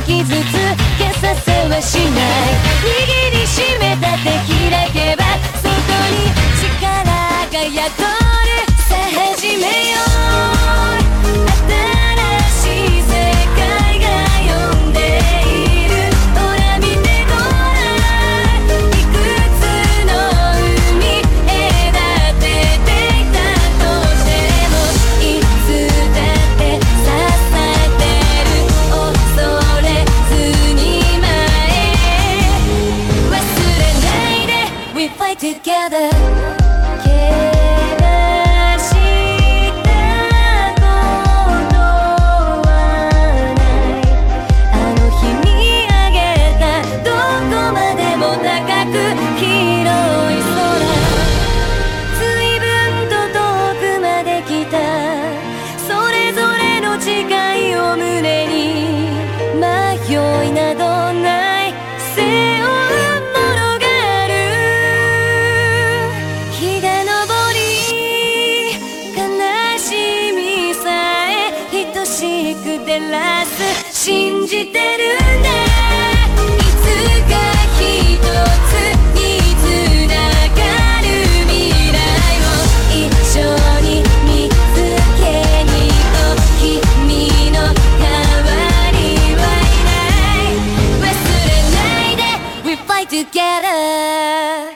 傷つけさせはしない。握りしめた敵 together. 照らす信じてるんだいつかひとつにつながる未来を一緒に見つけに行こう君の代わりはいない。忘れないで We fight together